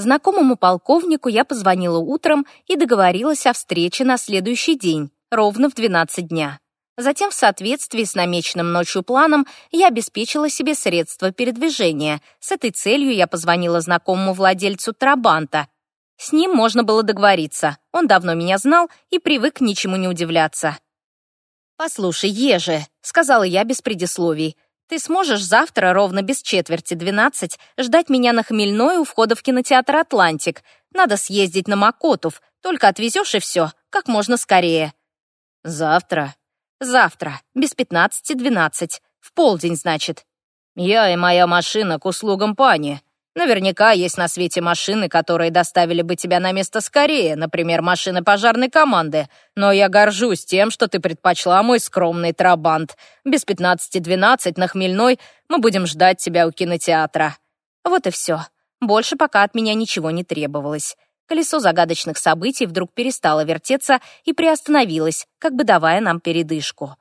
Знакомому полковнику я позвонила утром и договорилась о встрече на следующий день, ровно в 12 дня. Затем, в соответствии с намеченным ночью планом, я обеспечила себе средства передвижения. С этой целью я позвонила знакомому владельцу Трабанта. С ним можно было договориться. Он давно меня знал и привык ничему не удивляться. «Послушай, Еже», — сказала я без предисловий, — ты сможешь завтра ровно без четверти 12 ждать меня на Хмельной у входа в кинотеатр «Атлантик». Надо съездить на Макотов. Только отвезешь и все, как можно скорее. Завтра? Завтра, без 15-12. В полдень, значит. Я и моя машина к услугам пани. Наверняка есть на свете машины, которые доставили бы тебя на место скорее, например, машины пожарной команды. Но я горжусь тем, что ты предпочла мой скромный трабант. Без 15-12 на Хмельной мы будем ждать тебя у кинотеатра». Вот и все. Больше пока от меня ничего не требовалось. Колесо загадочных событий вдруг перестало вертеться и приостановилось, как бы давая нам передышку.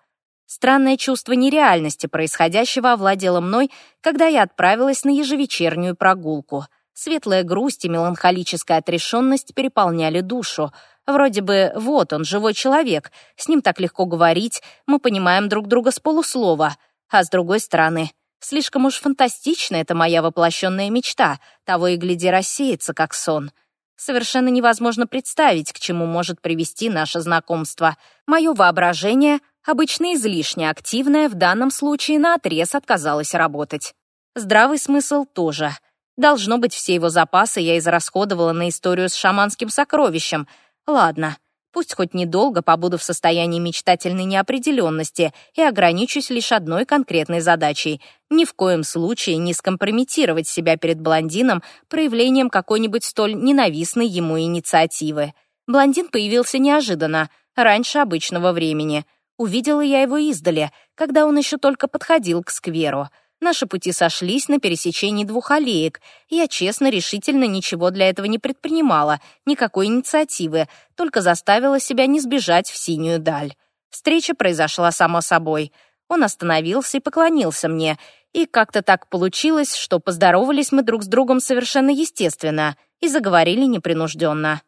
Странное чувство нереальности происходящего овладело мной, когда я отправилась на ежевечернюю прогулку. Светлая грусть и меланхолическая отрешенность переполняли душу. Вроде бы вот он, живой человек, с ним так легко говорить, мы понимаем друг друга с полуслова. А с другой стороны, слишком уж фантастично эта моя воплощенная мечта, того и гляди рассеется, как сон. Совершенно невозможно представить, к чему может привести наше знакомство. Мое воображение обычно излишне активная в данном случае наотрез отказалась работать. Здравый смысл тоже. Должно быть, все его запасы я израсходовала на историю с шаманским сокровищем. Ладно, пусть хоть недолго побуду в состоянии мечтательной неопределенности и ограничусь лишь одной конкретной задачей — ни в коем случае не скомпрометировать себя перед блондином проявлением какой-нибудь столь ненавистной ему инициативы. Блондин появился неожиданно, раньше обычного времени — Увидела я его издали, когда он еще только подходил к скверу. Наши пути сошлись на пересечении двух аллеек. Я честно, решительно ничего для этого не предпринимала, никакой инициативы, только заставила себя не сбежать в синюю даль. Встреча произошла само собой. Он остановился и поклонился мне. И как-то так получилось, что поздоровались мы друг с другом совершенно естественно и заговорили непринужденно.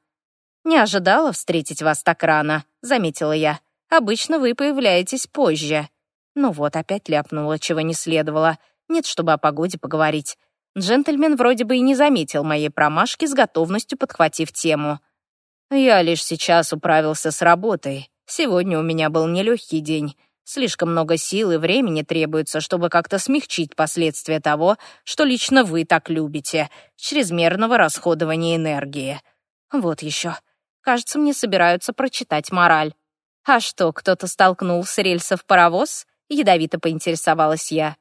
«Не ожидала встретить вас так рано», — заметила я. Обычно вы появляетесь позже. Ну вот, опять ляпнула, чего не следовало. Нет, чтобы о погоде поговорить. Джентльмен вроде бы и не заметил моей промашки, с готовностью подхватив тему. Я лишь сейчас управился с работой. Сегодня у меня был нелегкий день. Слишком много сил и времени требуется, чтобы как-то смягчить последствия того, что лично вы так любите — чрезмерного расходования энергии. Вот еще. Кажется, мне собираются прочитать мораль. «А что, кто-то столкнул с рельсов паровоз?» — ядовито поинтересовалась я.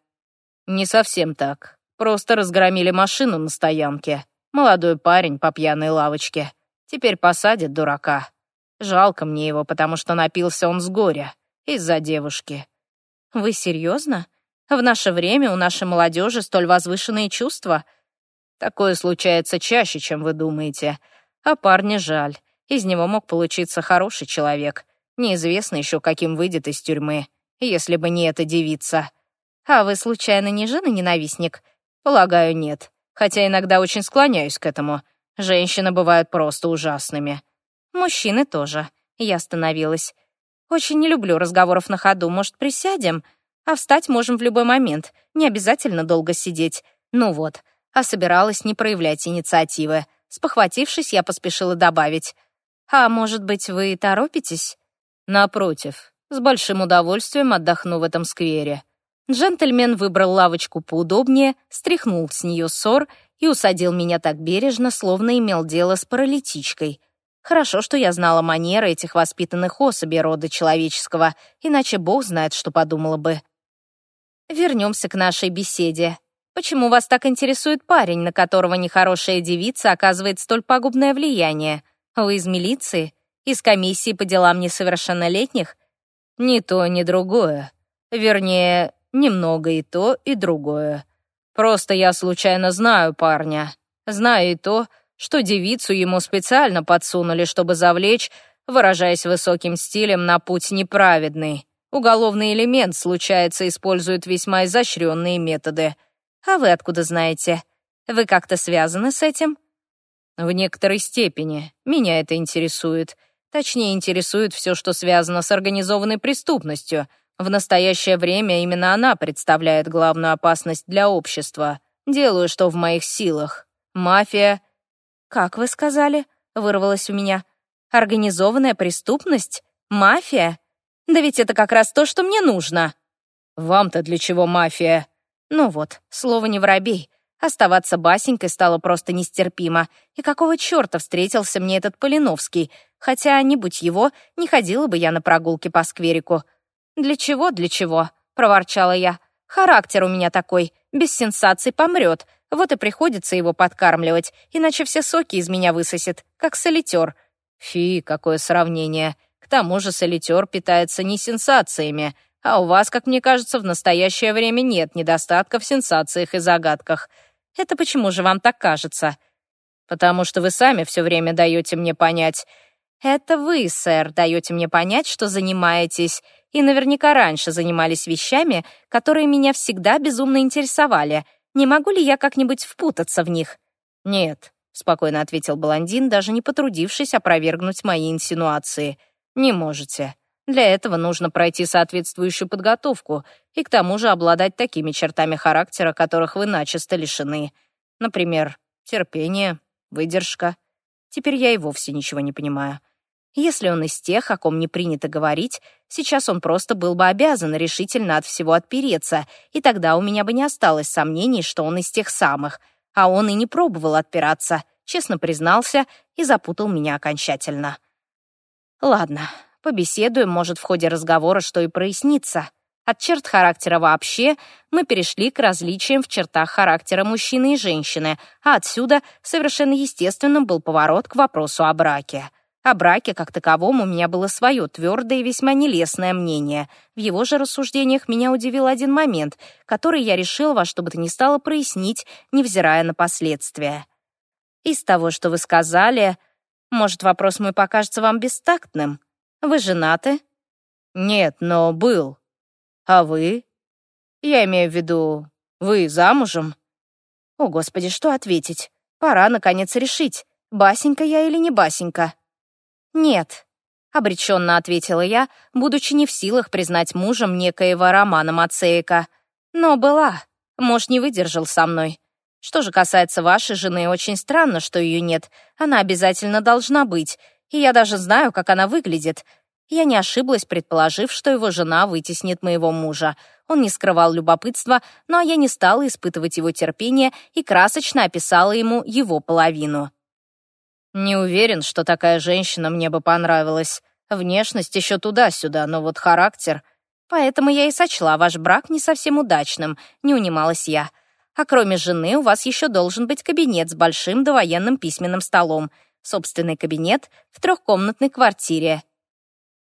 «Не совсем так. Просто разгромили машину на стоянке. Молодой парень по пьяной лавочке. Теперь посадят дурака. Жалко мне его, потому что напился он с горя. Из-за девушки». «Вы серьезно? В наше время у нашей молодежи столь возвышенные чувства?» «Такое случается чаще, чем вы думаете. А парня жаль. Из него мог получиться хороший человек» Неизвестно еще, каким выйдет из тюрьмы, если бы не эта девица. А вы, случайно, не жена-ненавистник? Полагаю, нет. Хотя иногда очень склоняюсь к этому. Женщины бывают просто ужасными. Мужчины тоже. Я остановилась. Очень не люблю разговоров на ходу. Может, присядем? А встать можем в любой момент. Не обязательно долго сидеть. Ну вот. А собиралась не проявлять инициативы. Спохватившись, я поспешила добавить. «А может быть, вы торопитесь?» Напротив, с большим удовольствием отдохну в этом сквере. Джентльмен выбрал лавочку поудобнее, стряхнул с нее ссор и усадил меня так бережно, словно имел дело с паралитичкой. Хорошо, что я знала манеры этих воспитанных особей рода человеческого, иначе бог знает, что подумала бы. Вернемся к нашей беседе. Почему вас так интересует парень, на которого нехорошая девица оказывает столь пагубное влияние? Вы из милиции? из комиссии по делам несовершеннолетних? Ни то, ни другое. Вернее, немного и то, и другое. Просто я случайно знаю парня. Знаю и то, что девицу ему специально подсунули, чтобы завлечь, выражаясь высоким стилем, на путь неправедный. Уголовный элемент, случается, использует весьма изощренные методы. А вы откуда знаете? Вы как-то связаны с этим? В некоторой степени. Меня это интересует. Точнее, интересует все, что связано с организованной преступностью. В настоящее время именно она представляет главную опасность для общества. Делаю, что в моих силах. Мафия... «Как вы сказали?» — вырвалось у меня. «Организованная преступность? Мафия? Да ведь это как раз то, что мне нужно!» «Вам-то для чего мафия?» Ну вот, слово не воробей. Оставаться басенькой стало просто нестерпимо. И какого черта встретился мне этот Полиновский? Хотя, не будь его, не ходила бы я на прогулки по скверику. «Для чего, для чего?» — проворчала я. «Характер у меня такой. Без сенсаций помрет. Вот и приходится его подкармливать, иначе все соки из меня высосет, как солитер». «Фи, какое сравнение. К тому же солитер питается не сенсациями, а у вас, как мне кажется, в настоящее время нет недостатка в сенсациях и загадках. Это почему же вам так кажется?» «Потому что вы сами все время даете мне понять». Это вы, сэр, даете мне понять, что занимаетесь, и наверняка раньше занимались вещами, которые меня всегда безумно интересовали. Не могу ли я как-нибудь впутаться в них?» «Нет», — спокойно ответил блондин, даже не потрудившись опровергнуть мои инсинуации. «Не можете. Для этого нужно пройти соответствующую подготовку и к тому же обладать такими чертами характера, которых вы начисто лишены. Например, терпение, выдержка. Теперь я и вовсе ничего не понимаю. Если он из тех, о ком не принято говорить, сейчас он просто был бы обязан решительно от всего отпереться, и тогда у меня бы не осталось сомнений, что он из тех самых. А он и не пробовал отпираться, честно признался и запутал меня окончательно. Ладно, побеседуем, может, в ходе разговора что и прояснится. От черт характера вообще мы перешли к различиям в чертах характера мужчины и женщины, а отсюда совершенно естественным был поворот к вопросу о браке. О браке как таковом у меня было свое твердое и весьма нелестное мнение. В его же рассуждениях меня удивил один момент, который я решила во что бы то ни стало прояснить, невзирая на последствия. «Из того, что вы сказали, может, вопрос мой покажется вам бестактным? Вы женаты?» «Нет, но был. А вы?» «Я имею в виду, вы замужем?» «О, Господи, что ответить? Пора, наконец, решить, басенька я или не басенька?» «Нет», — обреченно ответила я, будучи не в силах признать мужем некоего Романа Мацеика. «Но была. Муж не выдержал со мной. Что же касается вашей жены, очень странно, что ее нет. Она обязательно должна быть, и я даже знаю, как она выглядит. Я не ошиблась, предположив, что его жена вытеснит моего мужа. Он не скрывал любопытства, но я не стала испытывать его терпение и красочно описала ему его половину. Не уверен, что такая женщина мне бы понравилась. Внешность еще туда-сюда, но вот характер. Поэтому я и сочла ваш брак не совсем удачным, не унималась я. А кроме жены у вас еще должен быть кабинет с большим довоенным письменным столом. Собственный кабинет в трехкомнатной квартире.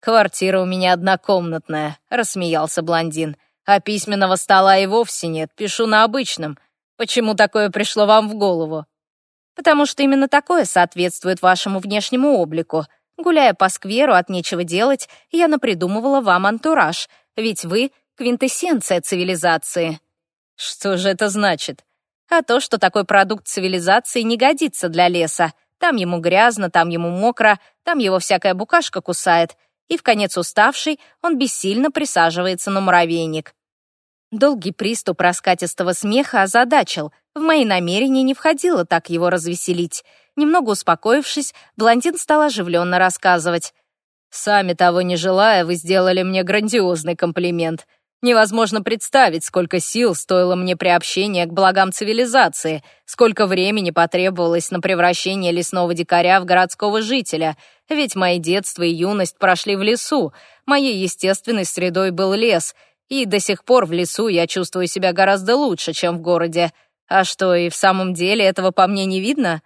«Квартира у меня однокомнатная», — рассмеялся блондин. «А письменного стола и вовсе нет, пишу на обычном. Почему такое пришло вам в голову?» потому что именно такое соответствует вашему внешнему облику. Гуляя по скверу от нечего делать, я напридумывала вам антураж, ведь вы — квинтэссенция цивилизации». «Что же это значит?» «А то, что такой продукт цивилизации не годится для леса. Там ему грязно, там ему мокро, там его всякая букашка кусает, и, в конец уставший, он бессильно присаживается на муравейник». Долгий приступ раскатистого смеха озадачил — в мои намерения не входило так его развеселить. Немного успокоившись, блондин стал оживленно рассказывать. «Сами того не желая, вы сделали мне грандиозный комплимент. Невозможно представить, сколько сил стоило мне приобщение к благам цивилизации, сколько времени потребовалось на превращение лесного дикаря в городского жителя, ведь мои детство и юность прошли в лесу, моей естественной средой был лес, и до сих пор в лесу я чувствую себя гораздо лучше, чем в городе. А что, и в самом деле этого по мне не видно?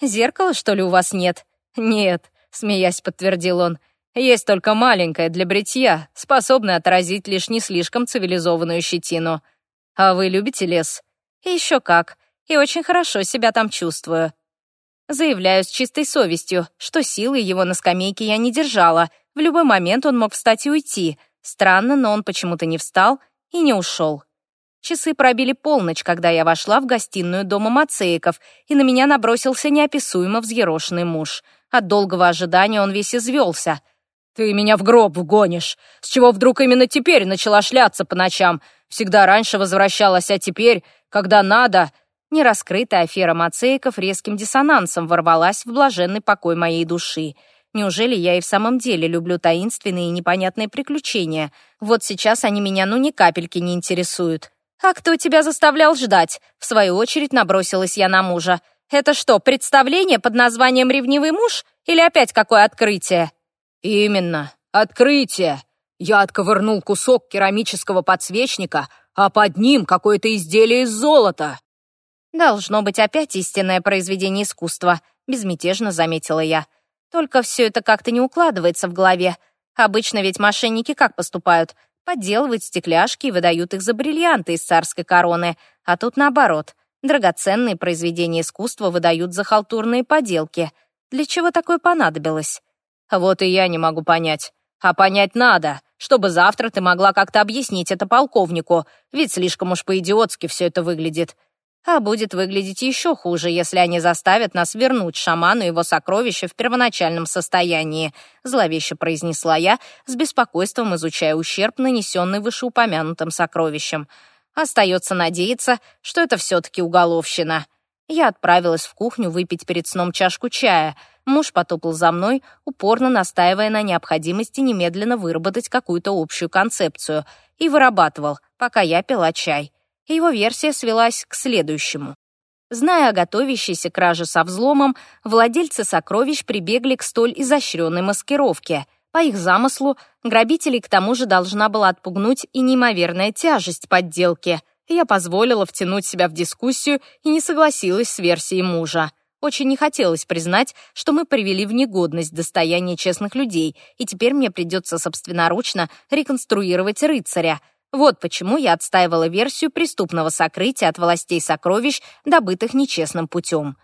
Зеркала, что ли, у вас нет? Нет, смеясь, подтвердил он. Есть только маленькое для бритья, способное отразить лишь не слишком цивилизованную щетину. А вы любите лес? Еще как. И очень хорошо себя там чувствую. Заявляю с чистой совестью, что силы его на скамейке я не держала. В любой момент он мог встать и уйти. Странно, но он почему-то не встал и не ушел. Часы пробили полночь, когда я вошла в гостиную дома Мацеиков, и на меня набросился неописуемо взъерошенный муж. От долгого ожидания он весь извелся. «Ты меня в гроб вгонишь! С чего вдруг именно теперь начала шляться по ночам? Всегда раньше возвращалась, а теперь, когда надо...» Нераскрытая афера Мацеиков резким диссонансом ворвалась в блаженный покой моей души. Неужели я и в самом деле люблю таинственные и непонятные приключения? Вот сейчас они меня ну ни капельки не интересуют. «А кто тебя заставлял ждать?» В свою очередь набросилась я на мужа. «Это что, представление под названием «Ревнивый муж»? Или опять какое открытие?» «Именно, открытие. Я отковырнул кусок керамического подсвечника, а под ним какое-то изделие из золота». «Должно быть опять истинное произведение искусства», — безмятежно заметила я. «Только все это как-то не укладывается в голове. Обычно ведь мошенники как поступают? подделывать стекляшки и выдают их за бриллианты из царской короны, а тут наоборот. Драгоценные произведения искусства выдают за халтурные поделки. Для чего такое понадобилось? Вот и я не могу понять. А понять надо, чтобы завтра ты могла как-то объяснить это полковнику, ведь слишком уж по-идиотски все это выглядит а будет выглядеть еще хуже, если они заставят нас вернуть шаману его сокровище в первоначальном состоянии», зловеще произнесла я, с беспокойством изучая ущерб, нанесенный вышеупомянутым сокровищем. Остается надеяться, что это все-таки уголовщина. Я отправилась в кухню выпить перед сном чашку чая. Муж потопал за мной, упорно настаивая на необходимости немедленно выработать какую-то общую концепцию, и вырабатывал, пока я пила чай его версия свелась к следующему. Зная о готовящейся краже со взломом, владельцы сокровищ прибегли к столь изощренной маскировке. По их замыслу, грабителей к тому же должна была отпугнуть и неимоверная тяжесть подделки. Я позволила втянуть себя в дискуссию и не согласилась с версией мужа. Очень не хотелось признать, что мы привели в негодность достояние честных людей, и теперь мне придется собственноручно реконструировать рыцаря, вот почему я отстаивала версию преступного сокрытия от властей сокровищ, добытых нечестным путем.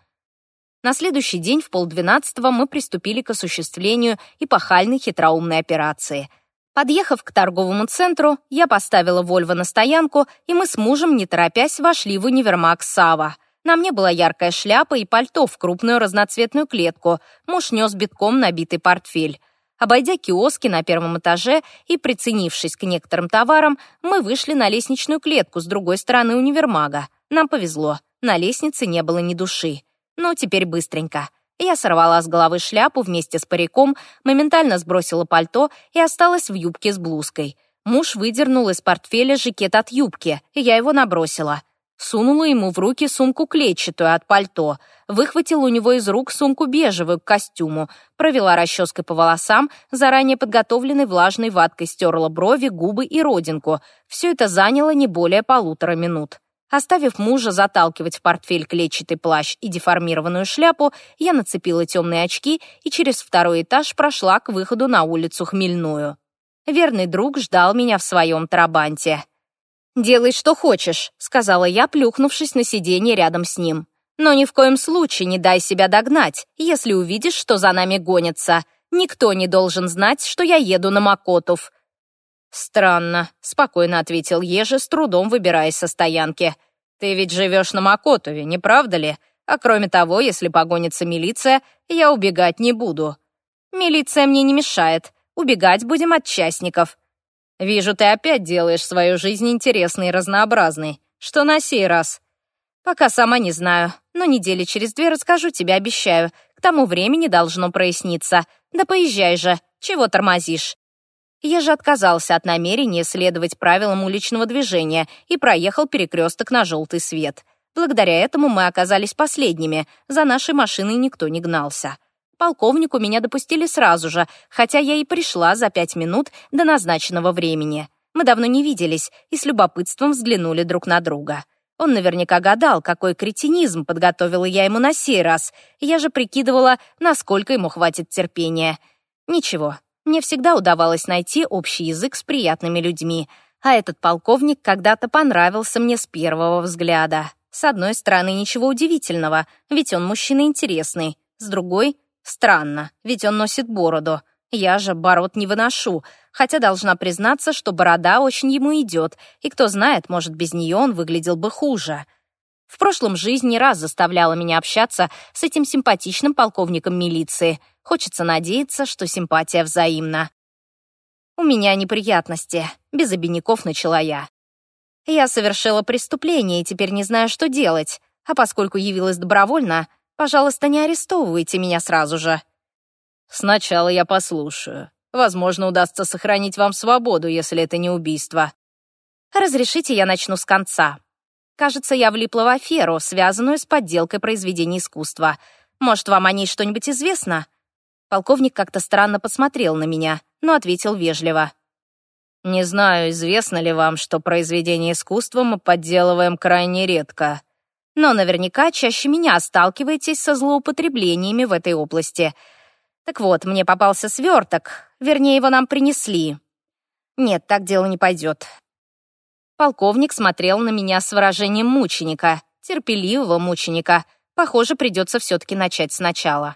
На следующий день в полдвенадцатого мы приступили к осуществлению эпохальной хитроумной операции. Подъехав к торговому центру, я поставила Вольво на стоянку, и мы с мужем, не торопясь, вошли в универмаг Сава. На мне была яркая шляпа и пальто в крупную разноцветную клетку. Муж нес битком набитый портфель. Обойдя киоски на первом этаже и приценившись к некоторым товарам, мы вышли на лестничную клетку с другой стороны универмага. Нам повезло, на лестнице не было ни души. Но теперь быстренько. Я сорвала с головы шляпу вместе с париком, моментально сбросила пальто и осталась в юбке с блузкой. Муж выдернул из портфеля жакет от юбки, и я его набросила сунула ему в руки сумку клетчатую от пальто, выхватила у него из рук сумку бежевую к костюму, провела расческой по волосам, заранее подготовленной влажной ваткой стерла брови, губы и родинку. Все это заняло не более полутора минут. Оставив мужа заталкивать в портфель клетчатый плащ и деформированную шляпу, я нацепила темные очки и через второй этаж прошла к выходу на улицу Хмельную. Верный друг ждал меня в своем трабанте. «Делай, что хочешь», — сказала я, плюхнувшись на сиденье рядом с ним. «Но ни в коем случае не дай себя догнать, если увидишь, что за нами гонятся. Никто не должен знать, что я еду на Макотов». «Странно», — спокойно ответил Ежи, с трудом выбираясь со стоянки. «Ты ведь живешь на Макотове, не правда ли? А кроме того, если погонится милиция, я убегать не буду». «Милиция мне не мешает. Убегать будем от частников», Вижу, ты опять делаешь свою жизнь интересной и разнообразной. Что на сей раз? Пока сама не знаю, но недели через две расскажу тебе, обещаю. К тому времени должно проясниться. Да поезжай же, чего тормозишь? Я же отказался от намерения следовать правилам уличного движения и проехал перекресток на желтый свет. Благодаря этому мы оказались последними, за нашей машиной никто не гнался полковнику меня допустили сразу же, хотя я и пришла за пять минут до назначенного времени. Мы давно не виделись и с любопытством взглянули друг на друга. Он наверняка гадал, какой кретинизм подготовила я ему на сей раз. Я же прикидывала, насколько ему хватит терпения. Ничего, мне всегда удавалось найти общий язык с приятными людьми. А этот полковник когда-то понравился мне с первого взгляда. С одной стороны, ничего удивительного, ведь он мужчина интересный. С другой — Странно, ведь он носит бороду. Я же бород не выношу, хотя должна признаться, что борода очень ему идет, и кто знает, может, без нее он выглядел бы хуже. В прошлом жизнь не раз заставляла меня общаться с этим симпатичным полковником милиции. Хочется надеяться, что симпатия взаимна. «У меня неприятности», — без обиняков начала я. «Я совершила преступление и теперь не знаю, что делать, а поскольку явилась добровольно, Пожалуйста, не арестовывайте меня сразу же». «Сначала я послушаю. Возможно, удастся сохранить вам свободу, если это не убийство». «Разрешите, я начну с конца. Кажется, я влипла в аферу, связанную с подделкой произведений искусства. Может, вам о ней что-нибудь известно?» Полковник как-то странно посмотрел на меня, но ответил вежливо. «Не знаю, известно ли вам, что произведения искусства мы подделываем крайне редко но наверняка чаще меня сталкиваетесь со злоупотреблениями в этой области. Так вот, мне попался сверток, вернее, его нам принесли. Нет, так дело не пойдет. Полковник смотрел на меня с выражением мученика, терпеливого мученика. Похоже, придется все-таки начать сначала.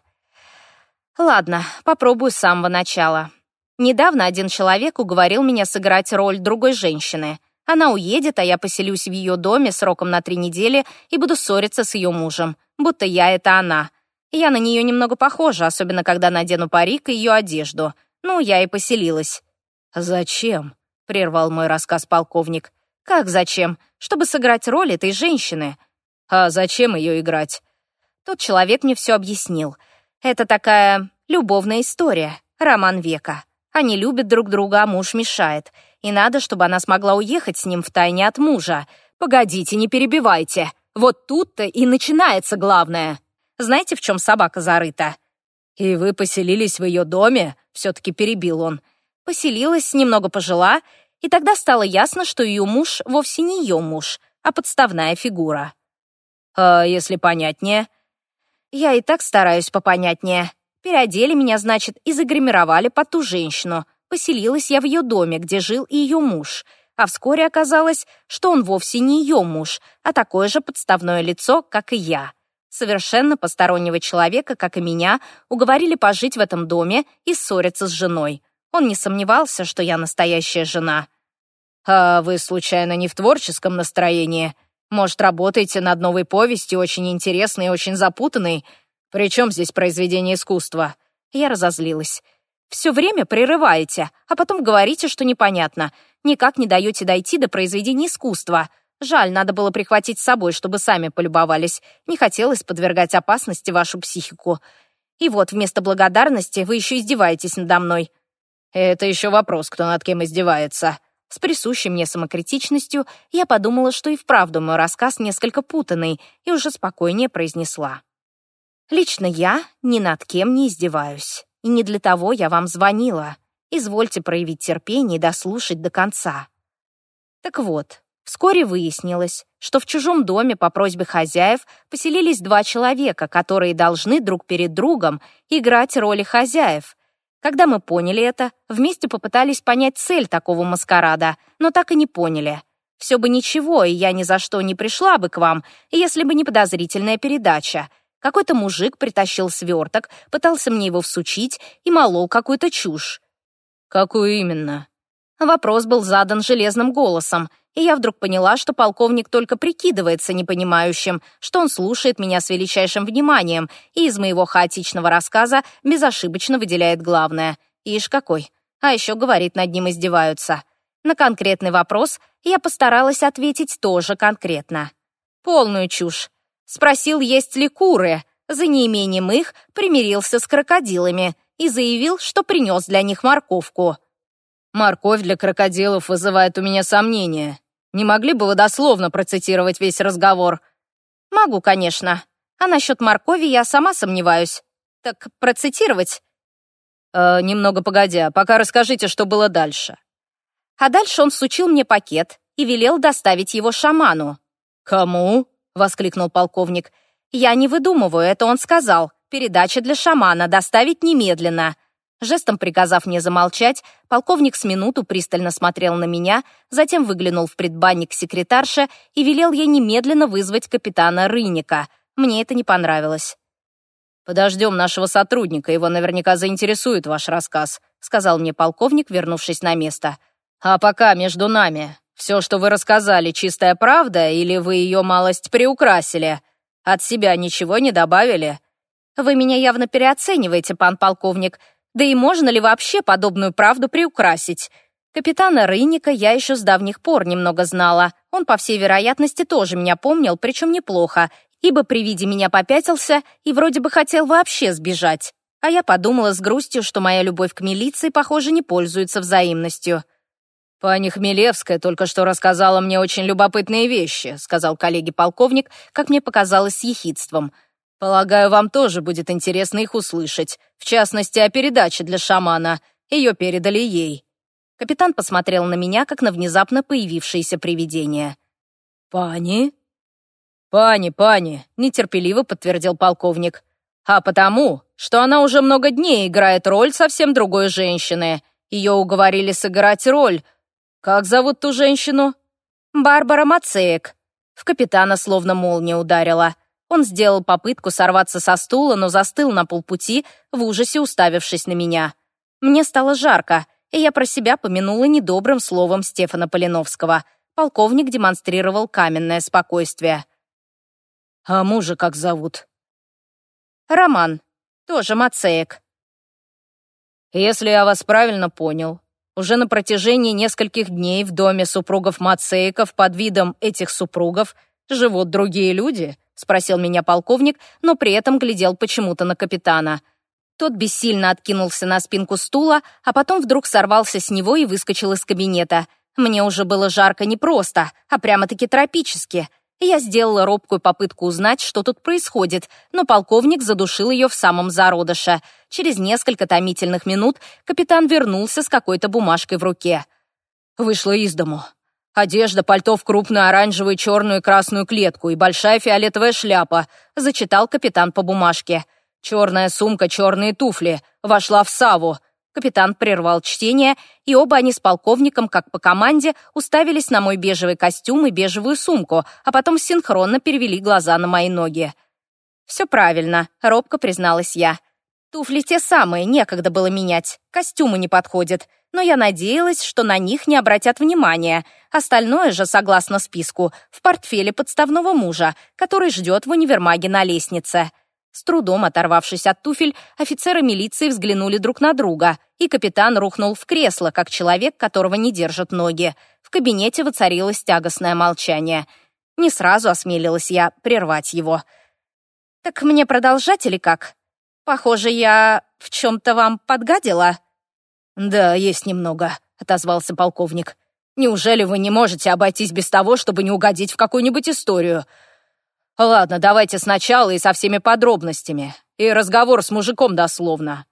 Ладно, попробую с самого начала. Недавно один человек уговорил меня сыграть роль другой женщины. Она уедет, а я поселюсь в ее доме сроком на три недели и буду ссориться с ее мужем, будто я — это она. Я на нее немного похожа, особенно когда надену парик и ее одежду. Ну, я и поселилась». «Зачем?» — прервал мой рассказ полковник. «Как зачем? Чтобы сыграть роль этой женщины». «А зачем ее играть?» Тот человек мне все объяснил. «Это такая любовная история, роман века. Они любят друг друга, а муж мешает». И надо, чтобы она смогла уехать с ним втайне от мужа. Погодите, не перебивайте. Вот тут-то и начинается главное. Знаете, в чем собака зарыта? И вы поселились в ее доме? Все-таки перебил он. Поселилась, немного пожила, и тогда стало ясно, что ее муж вовсе не ее муж, а подставная фигура. А если понятнее? Я и так стараюсь попонятнее. Переодели меня, значит, и загримировали под ту женщину, поселилась я в ее доме, где жил и ее муж. А вскоре оказалось, что он вовсе не ее муж, а такое же подставное лицо, как и я. Совершенно постороннего человека, как и меня, уговорили пожить в этом доме и ссориться с женой. Он не сомневался, что я настоящая жена. «А вы, случайно, не в творческом настроении? Может, работаете над новой повестью, очень интересной и очень запутанной? Причем здесь произведение искусства?» Я разозлилась все время прерываете, а потом говорите, что непонятно. Никак не даете дойти до произведения искусства. Жаль, надо было прихватить с собой, чтобы сами полюбовались. Не хотелось подвергать опасности вашу психику. И вот вместо благодарности вы еще издеваетесь надо мной. Это еще вопрос, кто над кем издевается. С присущей мне самокритичностью я подумала, что и вправду мой рассказ несколько путанный, и уже спокойнее произнесла. Лично я ни над кем не издеваюсь. И не для того я вам звонила. Извольте проявить терпение и дослушать до конца. Так вот, вскоре выяснилось, что в чужом доме по просьбе хозяев поселились два человека, которые должны друг перед другом играть роли хозяев. Когда мы поняли это, вместе попытались понять цель такого маскарада, но так и не поняли. Все бы ничего, и я ни за что не пришла бы к вам, если бы не подозрительная передача — какой-то мужик притащил сверток, пытался мне его всучить и молол какую-то чушь. «Какую именно?» Вопрос был задан железным голосом, и я вдруг поняла, что полковник только прикидывается непонимающим, что он слушает меня с величайшим вниманием и из моего хаотичного рассказа безошибочно выделяет главное. Ишь какой! А еще, говорит, над ним издеваются. На конкретный вопрос я постаралась ответить тоже конкретно. Полную чушь. Спросил, есть ли куры. За неимением их примирился с крокодилами и заявил, что принес для них морковку. «Морковь для крокодилов вызывает у меня сомнения. Не могли бы вы дословно процитировать весь разговор?» «Могу, конечно. А насчет моркови я сама сомневаюсь. Так процитировать?» э, «Немного погодя, пока расскажите, что было дальше». А дальше он сучил мне пакет и велел доставить его шаману. «Кому?» — воскликнул полковник. «Я не выдумываю, это он сказал. Передача для шамана, доставить немедленно». Жестом приказав мне замолчать, полковник с минуту пристально смотрел на меня, затем выглянул в предбанник секретарша и велел ей немедленно вызвать капитана Рыника. Мне это не понравилось. «Подождем нашего сотрудника, его наверняка заинтересует ваш рассказ», сказал мне полковник, вернувшись на место. «А пока между нами, все, что вы рассказали, чистая правда, или вы ее малость приукрасили? От себя ничего не добавили?» «Вы меня явно переоцениваете, пан полковник. Да и можно ли вообще подобную правду приукрасить?» Капитана Рыника я еще с давних пор немного знала. Он, по всей вероятности, тоже меня помнил, причем неплохо, ибо при виде меня попятился и вроде бы хотел вообще сбежать. А я подумала с грустью, что моя любовь к милиции, похоже, не пользуется взаимностью. «Пани Хмелевская только что рассказала мне очень любопытные вещи», сказал коллеге полковник, как мне показалось, с ехидством. «Полагаю, вам тоже будет интересно их услышать, в частности, о передаче для шамана. Ее передали ей». Капитан посмотрел на меня, как на внезапно появившееся привидение. «Пани?» «Пани, пани», — нетерпеливо подтвердил полковник. «А потому, что она уже много дней играет роль совсем другой женщины. Ее уговорили сыграть роль, «Как зовут ту женщину?» «Барбара Мацеек». В капитана словно молния ударила. Он сделал попытку сорваться со стула, но застыл на полпути, в ужасе уставившись на меня. Мне стало жарко, и я про себя помянула недобрым словом Стефана Полиновского. Полковник демонстрировал каменное спокойствие. «А мужа как зовут?» «Роман. Тоже Мацеек». «Если я вас правильно понял, уже на протяжении нескольких дней в доме супругов Мацеиков под видом этих супругов живут другие люди?» — спросил меня полковник, но при этом глядел почему-то на капитана. Тот бессильно откинулся на спинку стула, а потом вдруг сорвался с него и выскочил из кабинета. Мне уже было жарко не просто, а прямо-таки тропически. Я сделала робкую попытку узнать, что тут происходит, но полковник задушил ее в самом зародыше — Через несколько томительных минут капитан вернулся с какой-то бумажкой в руке. Вышла из дому. Одежда, пальто в крупную оранжевую, черную и красную клетку и большая фиолетовая шляпа, зачитал капитан по бумажке. Черная сумка, черные туфли. Вошла в Саву. Капитан прервал чтение, и оба они с полковником, как по команде, уставились на мой бежевый костюм и бежевую сумку, а потом синхронно перевели глаза на мои ноги. «Все правильно», — робко призналась я. Туфли те самые, некогда было менять, костюмы не подходят, но я надеялась, что на них не обратят внимания. Остальное же, согласно списку, в портфеле подставного мужа, который ждет в универмаге на лестнице. С трудом оторвавшись от туфель, офицеры милиции взглянули друг на друга, и капитан рухнул в кресло, как человек, которого не держат ноги. В кабинете воцарилось тягостное молчание. Не сразу осмелилась я прервать его. «Так мне продолжать или как?» Похоже, я в чем-то вам подгадила». «Да, есть немного», — отозвался полковник. «Неужели вы не можете обойтись без того, чтобы не угодить в какую-нибудь историю?» «Ладно, давайте сначала и со всеми подробностями. И разговор с мужиком дословно».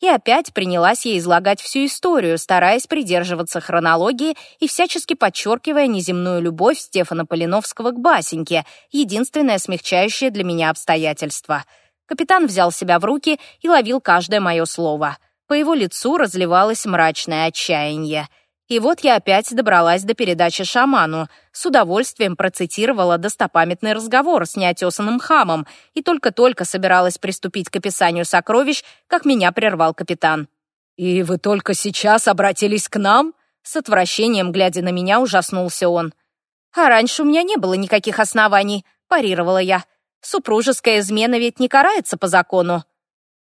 И опять принялась ей излагать всю историю, стараясь придерживаться хронологии и всячески подчеркивая неземную любовь Стефана Полиновского к басеньке, единственное смягчающее для меня обстоятельство — Капитан взял себя в руки и ловил каждое мое слово. По его лицу разливалось мрачное отчаяние. И вот я опять добралась до передачи «Шаману», с удовольствием процитировала достопамятный разговор с неотесанным хамом и только-только собиралась приступить к описанию сокровищ, как меня прервал капитан. «И вы только сейчас обратились к нам?» С отвращением, глядя на меня, ужаснулся он. «А раньше у меня не было никаких оснований», — парировала я. Супружеская измена ведь не карается по закону».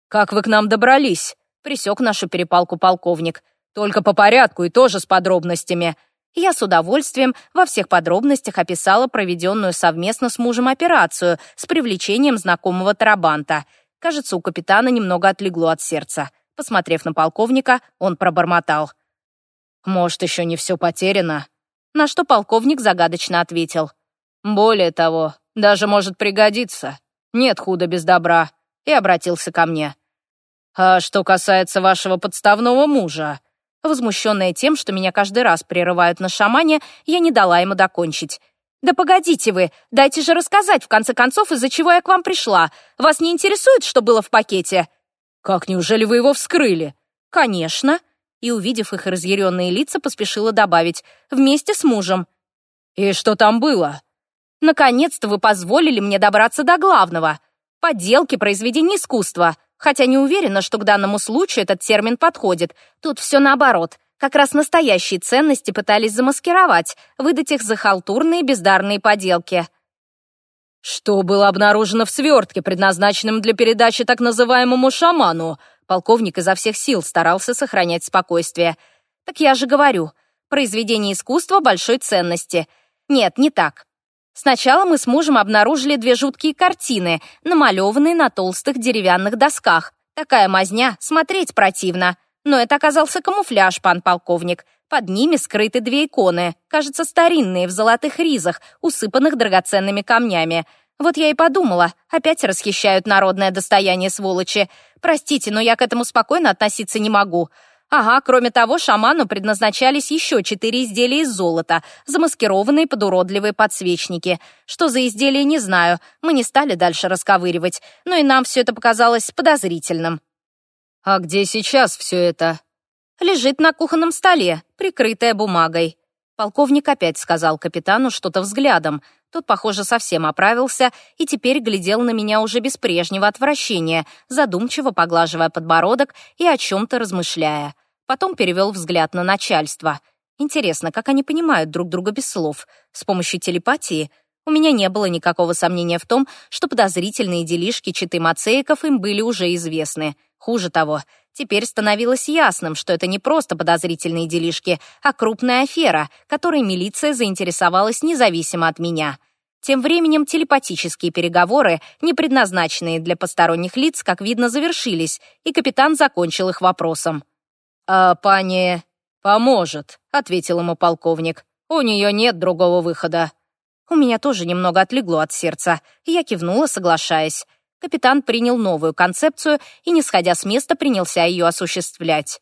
«Как вы к нам добрались?» — присек нашу перепалку полковник. «Только по порядку и тоже с подробностями». Я с удовольствием во всех подробностях описала проведенную совместно с мужем операцию с привлечением знакомого Тарабанта. Кажется, у капитана немного отлегло от сердца. Посмотрев на полковника, он пробормотал. «Может, еще не все потеряно?» На что полковник загадочно ответил. «Более того, даже может пригодиться. Нет худа без добра». И обратился ко мне. «А что касается вашего подставного мужа?» Возмущенная тем, что меня каждый раз прерывают на шамане, я не дала ему докончить. «Да погодите вы, дайте же рассказать, в конце концов, из-за чего я к вам пришла. Вас не интересует, что было в пакете?» «Как, неужели вы его вскрыли?» «Конечно». И, увидев их разъяренные лица, поспешила добавить «вместе с мужем». «И что там было?» Наконец-то вы позволили мне добраться до главного — подделки произведений искусства. Хотя не уверена, что к данному случаю этот термин подходит. Тут все наоборот. Как раз настоящие ценности пытались замаскировать, выдать их за халтурные бездарные поделки. Что было обнаружено в свертке, предназначенном для передачи так называемому шаману? Полковник изо всех сил старался сохранять спокойствие. Так я же говорю, произведение искусства большой ценности. Нет, не так. Сначала мы с мужем обнаружили две жуткие картины, намалеванные на толстых деревянных досках. Такая мазня, смотреть противно. Но это оказался камуфляж, пан полковник. Под ними скрыты две иконы, кажется, старинные, в золотых ризах, усыпанных драгоценными камнями. Вот я и подумала, опять расхищают народное достояние сволочи. Простите, но я к этому спокойно относиться не могу. Ага, кроме того, шаману предназначались еще четыре изделия из золота, замаскированные под уродливые подсвечники. Что за изделия, не знаю, мы не стали дальше расковыривать, но и нам все это показалось подозрительным. «А где сейчас все это?» «Лежит на кухонном столе, прикрытая бумагой». Полковник опять сказал капитану что-то взглядом. Тот, похоже, совсем оправился и теперь глядел на меня уже без прежнего отвращения, задумчиво поглаживая подбородок и о чем-то размышляя. Потом перевел взгляд на начальство. Интересно, как они понимают друг друга без слов. С помощью телепатии у меня не было никакого сомнения в том, что подозрительные делишки Читы Мацеиков им были уже известны. Хуже того, теперь становилось ясным, что это не просто подозрительные делишки, а крупная афера, которой милиция заинтересовалась независимо от меня. Тем временем телепатические переговоры, не предназначенные для посторонних лиц, как видно, завершились, и капитан закончил их вопросом. «А пани поможет», — ответил ему полковник. «У нее нет другого выхода». У меня тоже немного отлегло от сердца. Я кивнула, соглашаясь. Капитан принял новую концепцию и, не сходя с места, принялся ее осуществлять.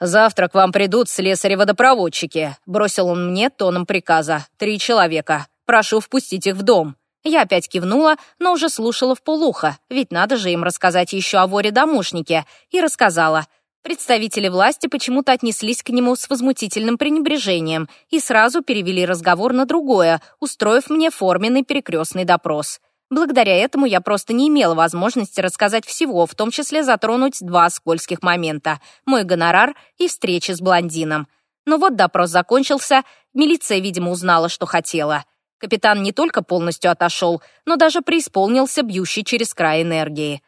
«Завтра к вам придут слесари-водопроводчики», — бросил он мне тоном приказа. «Три человека. Прошу впустить их в дом». Я опять кивнула, но уже слушала вполуха, ведь надо же им рассказать еще о воре-домушнике, и рассказала — Представители власти почему-то отнеслись к нему с возмутительным пренебрежением и сразу перевели разговор на другое, устроив мне форменный перекрестный допрос. Благодаря этому я просто не имела возможности рассказать всего, в том числе затронуть два скользких момента — мой гонорар и встречи с блондином. Но вот допрос закончился, милиция, видимо, узнала, что хотела. Капитан не только полностью отошел, но даже преисполнился бьющий через край энергии.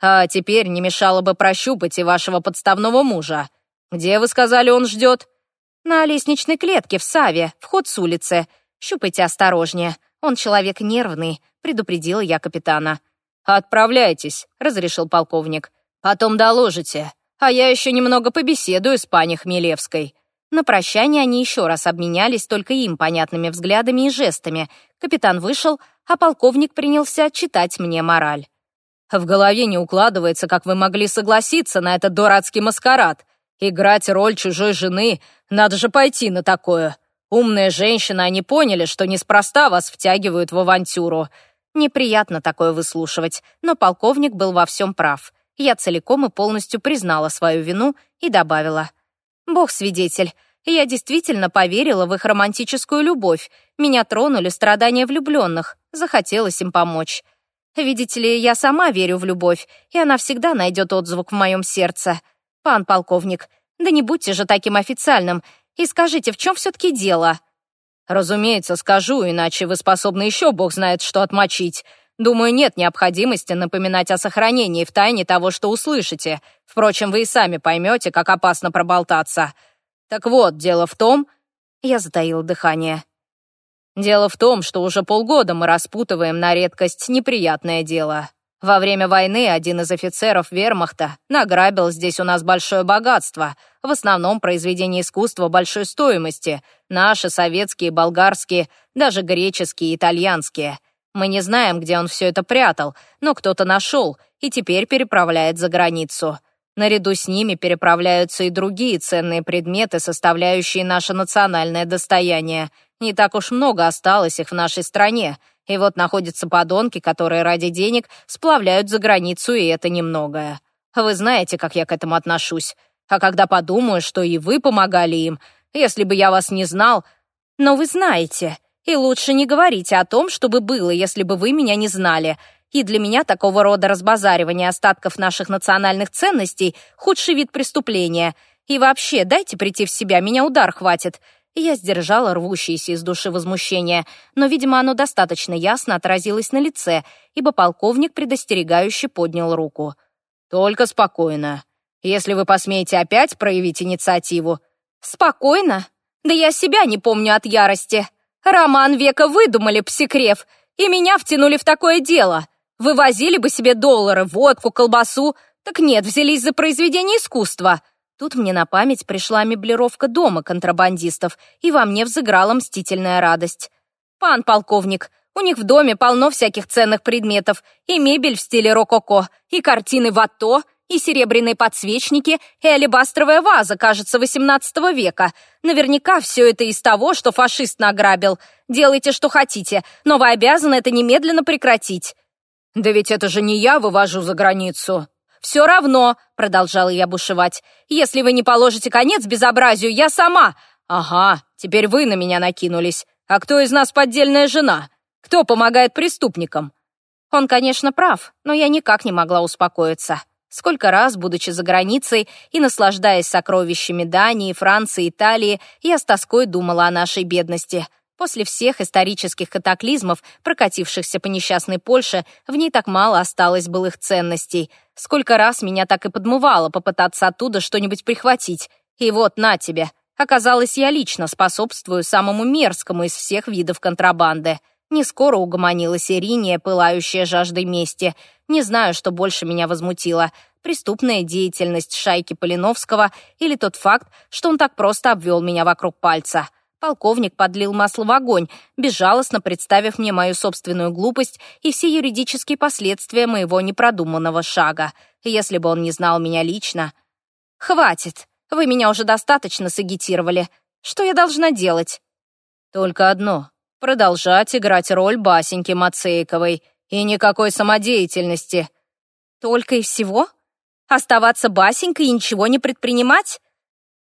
А теперь не мешало бы прощупать и вашего подставного мужа. Где, вы сказали, он ждет?» «На лестничной клетке в Саве, вход с улицы. Щупайте осторожнее. Он человек нервный», — предупредила я капитана. «Отправляйтесь», — разрешил полковник. «Потом доложите. А я еще немного побеседую с пани Хмелевской». На прощание они еще раз обменялись только им понятными взглядами и жестами. Капитан вышел, а полковник принялся читать мне мораль. В голове не укладывается, как вы могли согласиться на этот дурацкий маскарад. Играть роль чужой жены, надо же пойти на такое. Умные женщины, они поняли, что неспроста вас втягивают в авантюру. Неприятно такое выслушивать, но полковник был во всем прав. Я целиком и полностью признала свою вину и добавила. «Бог свидетель, я действительно поверила в их романтическую любовь. Меня тронули страдания влюбленных. Захотелось им помочь. Видите ли, я сама верю в любовь, и она всегда найдет отзвук в моем сердце. Пан полковник, да не будьте же таким официальным и скажите, в чем все-таки дело?» «Разумеется, скажу, иначе вы способны еще бог знает что отмочить. Думаю, нет необходимости напоминать о сохранении в тайне того, что услышите. Впрочем, вы и сами поймете, как опасно проболтаться. Так вот, дело в том...» Я затаила дыхание. Дело в том, что уже полгода мы распутываем на редкость неприятное дело. Во время войны один из офицеров вермахта награбил здесь у нас большое богатство, в основном произведения искусства большой стоимости, наши, советские, болгарские, даже греческие, итальянские. Мы не знаем, где он все это прятал, но кто-то нашел и теперь переправляет за границу. Наряду с ними переправляются и другие ценные предметы, составляющие наше национальное достояние — не так уж много осталось их в нашей стране. И вот находятся подонки, которые ради денег сплавляют за границу, и это немногое. Вы знаете, как я к этому отношусь. А когда подумаю, что и вы помогали им, если бы я вас не знал... Но вы знаете. И лучше не говорите о том, что бы было, если бы вы меня не знали. И для меня такого рода разбазаривание остатков наших национальных ценностей — худший вид преступления. И вообще, дайте прийти в себя, меня удар хватит. Я сдержала рвущееся из души возмущение, но, видимо, оно достаточно ясно отразилось на лице, ибо полковник предостерегающе поднял руку. «Только спокойно. Если вы посмеете опять проявить инициативу...» «Спокойно? Да я себя не помню от ярости. Роман века выдумали, псикрев, и меня втянули в такое дело. Вывозили бы себе доллары, водку, колбасу. Так нет, взялись за произведение искусства. Тут мне на память пришла меблировка дома контрабандистов, и во мне взыграла мстительная радость. «Пан полковник, у них в доме полно всяких ценных предметов, и мебель в стиле рококо, и картины вато, и серебряные подсвечники, и алебастровая ваза, кажется, XVIII века. Наверняка все это из того, что фашист награбил. Делайте, что хотите, но вы обязаны это немедленно прекратить». «Да ведь это же не я вывожу за границу», все равно, продолжала я бушевать, если вы не положите конец безобразию, я сама. Ага, теперь вы на меня накинулись. А кто из нас поддельная жена? Кто помогает преступникам? Он, конечно, прав, но я никак не могла успокоиться. Сколько раз, будучи за границей и наслаждаясь сокровищами Дании, Франции, Италии, я с тоской думала о нашей бедности — После всех исторических катаклизмов, прокатившихся по несчастной Польше, в ней так мало осталось былых ценностей. Сколько раз меня так и подмывало попытаться оттуда что-нибудь прихватить. И вот, на тебе. Оказалось, я лично способствую самому мерзкому из всех видов контрабанды. Не скоро угомонилась Ириния, пылающая жаждой мести. Не знаю, что больше меня возмутило преступная деятельность шайки Полиновского или тот факт, что он так просто обвел меня вокруг пальца. Полковник подлил масло в огонь, безжалостно представив мне мою собственную глупость и все юридические последствия моего непродуманного шага, если бы он не знал меня лично. «Хватит! Вы меня уже достаточно сагитировали. Что я должна делать?» «Только одно. Продолжать играть роль Басеньки Мацейковой. И никакой самодеятельности». «Только и всего? Оставаться Басенькой и ничего не предпринимать?»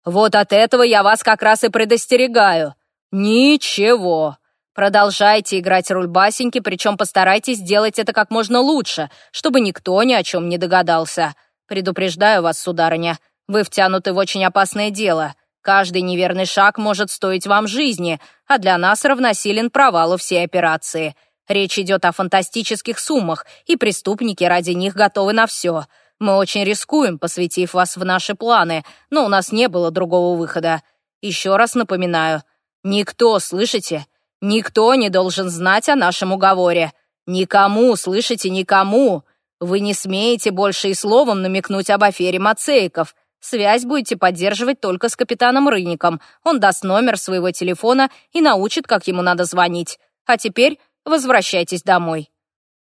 Вот от этого я вас как раз и предостерегаю. Ничего. Продолжайте играть роль Басеньки, причем постарайтесь сделать это как можно лучше, чтобы никто ни о чем не догадался. Предупреждаю вас, сударыня, вы втянуты в очень опасное дело. Каждый неверный шаг может стоить вам жизни, а для нас равносилен провалу всей операции. Речь идет о фантастических суммах, и преступники ради них готовы на все — мы очень рискуем, посвятив вас в наши планы, но у нас не было другого выхода. Еще раз напоминаю, никто, слышите, никто не должен знать о нашем уговоре. Никому, слышите, никому. Вы не смеете больше и словом намекнуть об афере Мацейков. Связь будете поддерживать только с капитаном Рыником. Он даст номер своего телефона и научит, как ему надо звонить. А теперь возвращайтесь домой».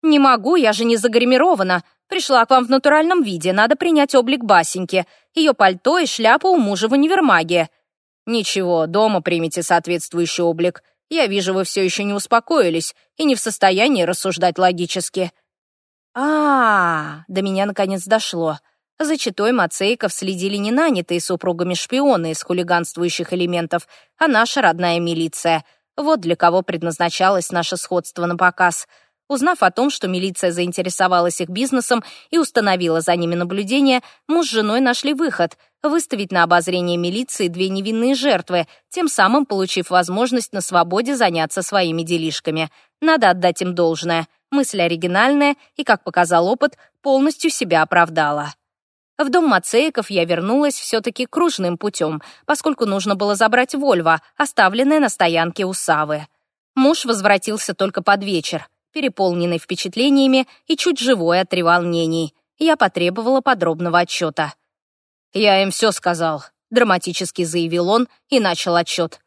«Не могу, я же не загримирована», Пришла к вам в натуральном виде, надо принять облик Басеньки, ее пальто и шляпа у мужа в универмаге». «Ничего, дома примите соответствующий облик. Я вижу, вы все еще не успокоились и не в состоянии рассуждать логически». А, -а, а до меня наконец дошло. За читой Мацейков следили не нанятые супругами шпионы из хулиганствующих элементов, а наша родная милиция. Вот для кого предназначалось наше сходство на показ — Узнав о том, что милиция заинтересовалась их бизнесом и установила за ними наблюдение, муж с женой нашли выход — выставить на обозрение милиции две невинные жертвы, тем самым получив возможность на свободе заняться своими делишками. Надо отдать им должное. Мысль оригинальная и, как показал опыт, полностью себя оправдала. В дом Мацеиков я вернулась все-таки кружным путем, поскольку нужно было забрать «Вольво», оставленное на стоянке у Савы. Муж возвратился только под вечер переполненный впечатлениями и чуть живой от треволнений. Я потребовала подробного отчета. «Я им все сказал», — драматически заявил он и начал отчет.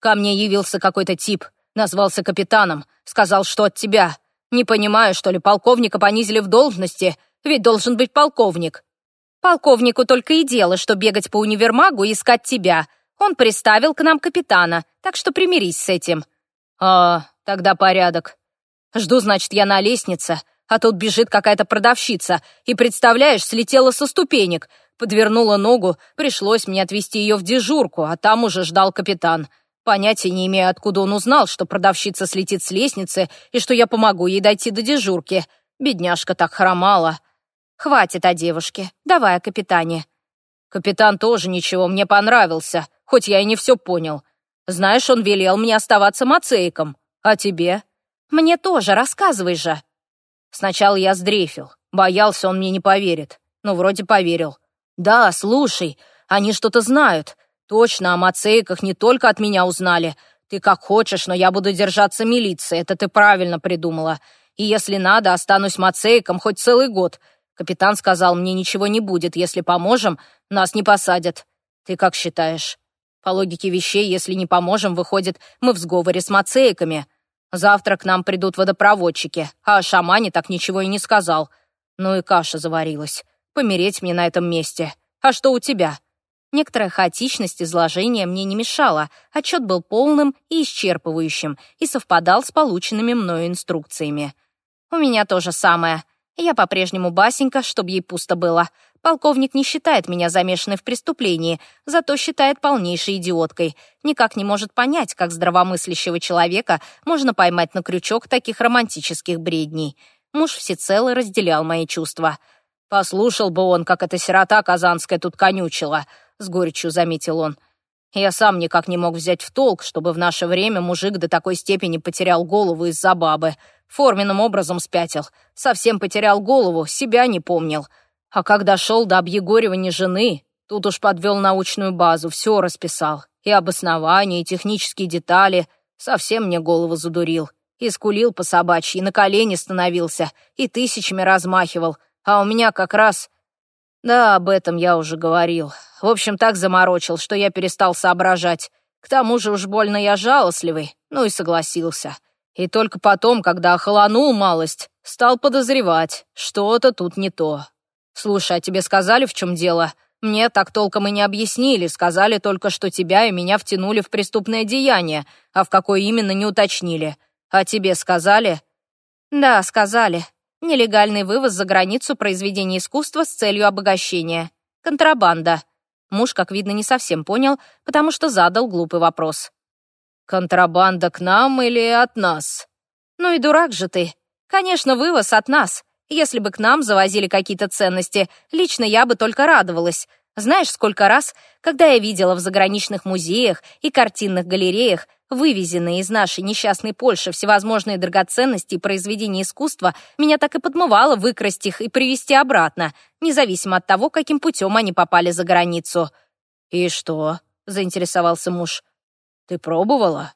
«Ко мне явился какой-то тип, назвался капитаном, сказал, что от тебя. Не понимаю, что ли, полковника понизили в должности, ведь должен быть полковник». «Полковнику только и дело, что бегать по универмагу и искать тебя. Он приставил к нам капитана, так что примирись с этим». «А, тогда порядок», Жду, значит, я на лестнице, а тут бежит какая-то продавщица, и, представляешь, слетела со ступенек, подвернула ногу, пришлось мне отвезти ее в дежурку, а там уже ждал капитан. Понятия не имею, откуда он узнал, что продавщица слетит с лестницы и что я помогу ей дойти до дежурки. Бедняжка так хромала. Хватит о девушке, давай о капитане. Капитан тоже ничего, мне понравился, хоть я и не все понял. Знаешь, он велел мне оставаться мацеиком. А тебе? Мне тоже рассказывай же!» Сначала я сдрейфил. Боялся, он мне не поверит. Но вроде поверил. «Да, слушай, они что-то знают. Точно, о мацейках не только от меня узнали. Ты как хочешь, но я буду держаться милиции, это ты правильно придумала. И если надо, останусь мацейком хоть целый год. Капитан сказал, мне ничего не будет, если поможем, нас не посадят. Ты как считаешь? По логике вещей, если не поможем, выходит, мы в сговоре с мацейками. Завтра к нам придут водопроводчики, а о шамане так ничего и не сказал. Ну и каша заварилась. Помереть мне на этом месте. А что у тебя?» Некоторая хаотичность изложения мне не мешала, отчет был полным и исчерпывающим и совпадал с полученными мною инструкциями. «У меня то же самое», я по-прежнему басенька, чтобы ей пусто было. Полковник не считает меня замешанной в преступлении, зато считает полнейшей идиоткой. Никак не может понять, как здравомыслящего человека можно поймать на крючок таких романтических бредней. Муж всецело разделял мои чувства. «Послушал бы он, как эта сирота казанская тут конючила», — с горечью заметил он. «Я сам никак не мог взять в толк, чтобы в наше время мужик до такой степени потерял голову из-за бабы форменным образом спятил, совсем потерял голову, себя не помнил. А когда шел до объегоривания жены, тут уж подвел научную базу, все расписал. И обоснования, и технические детали. Совсем мне голову задурил. И скулил по собачьи, и на колени становился, и тысячами размахивал. А у меня как раз... Да, об этом я уже говорил. В общем, так заморочил, что я перестал соображать. К тому же уж больно я жалостливый, ну и согласился. И только потом, когда охолонул малость, стал подозревать, что-то тут не то. Слушай, а тебе сказали, в чем дело? Мне так толком и не объяснили, сказали только, что тебя и меня втянули в преступное деяние, а в какое именно не уточнили. А тебе сказали? Да, сказали. Нелегальный вывоз за границу произведений искусства с целью обогащения. Контрабанда. Муж, как видно, не совсем понял, потому что задал глупый вопрос. Контрабанда к нам или от нас? Ну и дурак же ты. Конечно, вывоз от нас. Если бы к нам завозили какие-то ценности, лично я бы только радовалась. Знаешь, сколько раз, когда я видела в заграничных музеях и картинных галереях вывезенные из нашей несчастной Польши всевозможные драгоценности и произведения искусства, меня так и подмывало выкрасть их и привезти обратно, независимо от того, каким путем они попали за границу. «И что?» — заинтересовался муж. Ты пробовала?»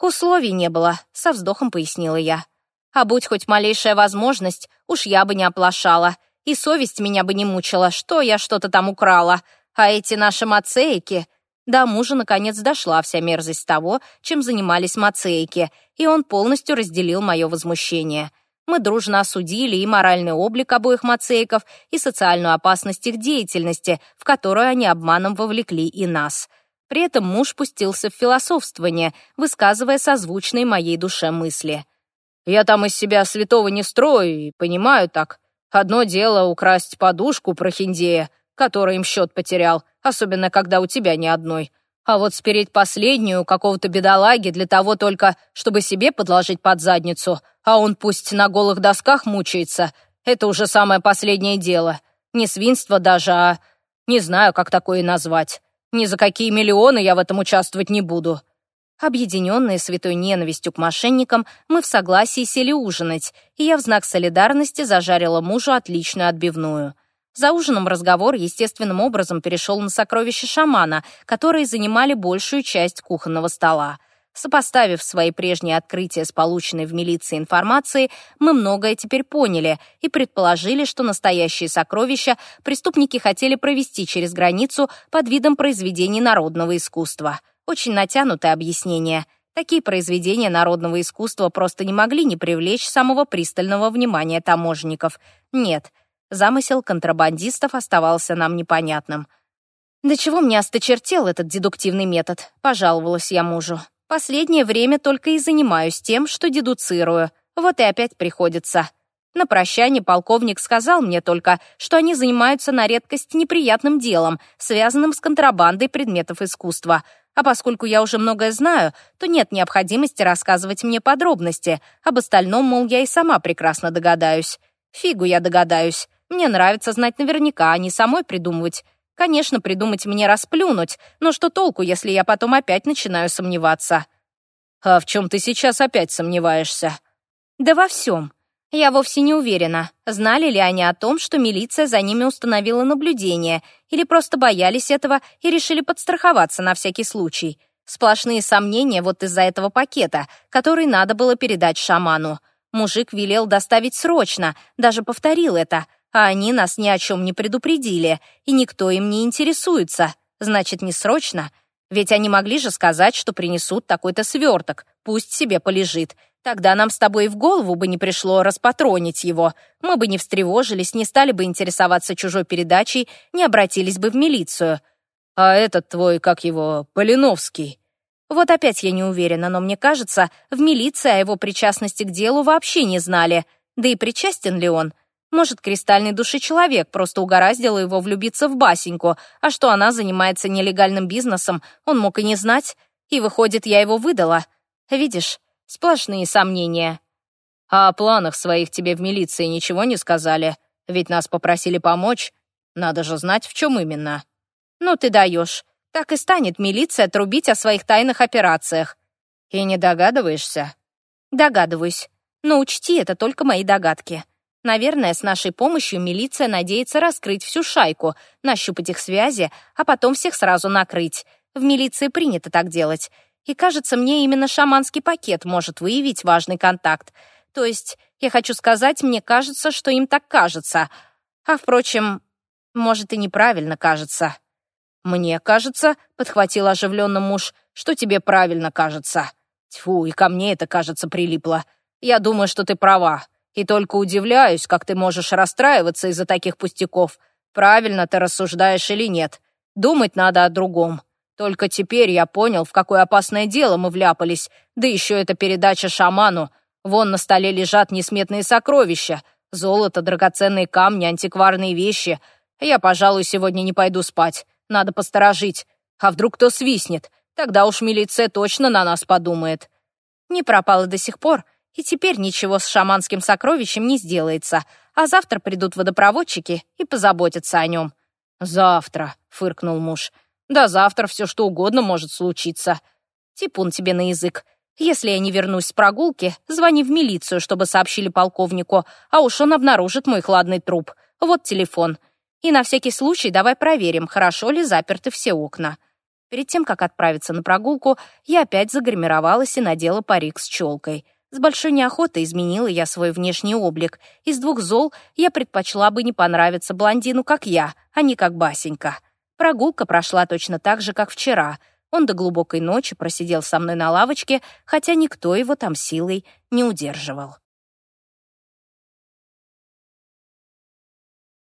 «Условий не было», — со вздохом пояснила я. «А будь хоть малейшая возможность, уж я бы не оплошала, и совесть меня бы не мучила, что я что-то там украла. А эти наши мацейки...» До мужа, наконец, дошла вся мерзость того, чем занимались мацейки, и он полностью разделил мое возмущение. Мы дружно осудили и моральный облик обоих мацейков, и социальную опасность их деятельности, в которую они обманом вовлекли и нас. При этом муж пустился в философствование, высказывая созвучные моей душе мысли. «Я там из себя святого не строю и понимаю так. Одно дело украсть подушку прохиндея, который им счет потерял, особенно когда у тебя ни одной. А вот спереть последнюю какого-то бедолаги для того только, чтобы себе подложить под задницу, а он пусть на голых досках мучается, это уже самое последнее дело. Не свинство даже, а... Не знаю, как такое назвать. Ни за какие миллионы я в этом участвовать не буду. Объединенные святой ненавистью к мошенникам, мы в согласии сели ужинать, и я в знак солидарности зажарила мужу отличную отбивную. За ужином разговор естественным образом перешел на сокровища шамана, которые занимали большую часть кухонного стола. Сопоставив свои прежние открытия с полученной в милиции информацией, мы многое теперь поняли и предположили, что настоящие сокровища преступники хотели провести через границу под видом произведений народного искусства. Очень натянутое объяснение. Такие произведения народного искусства просто не могли не привлечь самого пристального внимания таможенников. Нет, замысел контрабандистов оставался нам непонятным. «Да чего мне осточертел этот дедуктивный метод?» — пожаловалась я мужу. Последнее время только и занимаюсь тем, что дедуцирую. Вот и опять приходится. На прощание полковник сказал мне только, что они занимаются на редкость неприятным делом, связанным с контрабандой предметов искусства. А поскольку я уже многое знаю, то нет необходимости рассказывать мне подробности. Об остальном, мол, я и сама прекрасно догадаюсь. Фигу я догадаюсь. Мне нравится знать наверняка, а не самой придумывать. Конечно, придумать мне расплюнуть, но что толку, если я потом опять начинаю сомневаться? А в чем ты сейчас опять сомневаешься? Да во всем. Я вовсе не уверена, знали ли они о том, что милиция за ними установила наблюдение, или просто боялись этого и решили подстраховаться на всякий случай. Сплошные сомнения вот из-за этого пакета, который надо было передать шаману. Мужик велел доставить срочно, даже повторил это — а они нас ни о чем не предупредили, и никто им не интересуется. Значит, не срочно. Ведь они могли же сказать, что принесут такой-то сверток. Пусть себе полежит. Тогда нам с тобой в голову бы не пришло распатронить его. Мы бы не встревожились, не стали бы интересоваться чужой передачей, не обратились бы в милицию. А этот твой, как его, Полиновский. Вот опять я не уверена, но мне кажется, в милиции о его причастности к делу вообще не знали. Да и причастен ли он? Может, кристальный души человек, просто угораздило его влюбиться в Басеньку, а что она занимается нелегальным бизнесом, он мог и не знать. И выходит, я его выдала. Видишь, сплошные сомнения. А о планах своих тебе в милиции ничего не сказали? Ведь нас попросили помочь. Надо же знать, в чем именно. Ну ты даешь. Так и станет милиция трубить о своих тайных операциях. И не догадываешься? Догадываюсь. Но учти, это только мои догадки. Наверное, с нашей помощью милиция надеется раскрыть всю шайку, нащупать их связи, а потом всех сразу накрыть. В милиции принято так делать. И кажется, мне именно шаманский пакет может выявить важный контакт. То есть, я хочу сказать, мне кажется, что им так кажется. А, впрочем, может, и неправильно кажется. «Мне кажется», — подхватил оживленно муж, «что тебе правильно кажется». «Тьфу, и ко мне это, кажется, прилипло. Я думаю, что ты права». И только удивляюсь, как ты можешь расстраиваться из-за таких пустяков. Правильно ты рассуждаешь или нет. Думать надо о другом. Только теперь я понял, в какое опасное дело мы вляпались. Да еще эта передача шаману. Вон на столе лежат несметные сокровища. Золото, драгоценные камни, антикварные вещи. Я, пожалуй, сегодня не пойду спать. Надо посторожить. А вдруг кто свистнет? Тогда уж милиция точно на нас подумает. Не пропала до сих пор, — и теперь ничего с шаманским сокровищем не сделается, а завтра придут водопроводчики и позаботятся о нем». «Завтра», — фыркнул муж. «Да завтра все что угодно может случиться. Типун тебе на язык. Если я не вернусь с прогулки, звони в милицию, чтобы сообщили полковнику, а уж он обнаружит мой хладный труп. Вот телефон. И на всякий случай давай проверим, хорошо ли заперты все окна». Перед тем, как отправиться на прогулку, я опять загримировалась и надела парик с челкой — с большой неохотой изменила я свой внешний облик. Из двух зол я предпочла бы не понравиться блондину, как я, а не как Басенька. Прогулка прошла точно так же, как вчера. Он до глубокой ночи просидел со мной на лавочке, хотя никто его там силой не удерживал.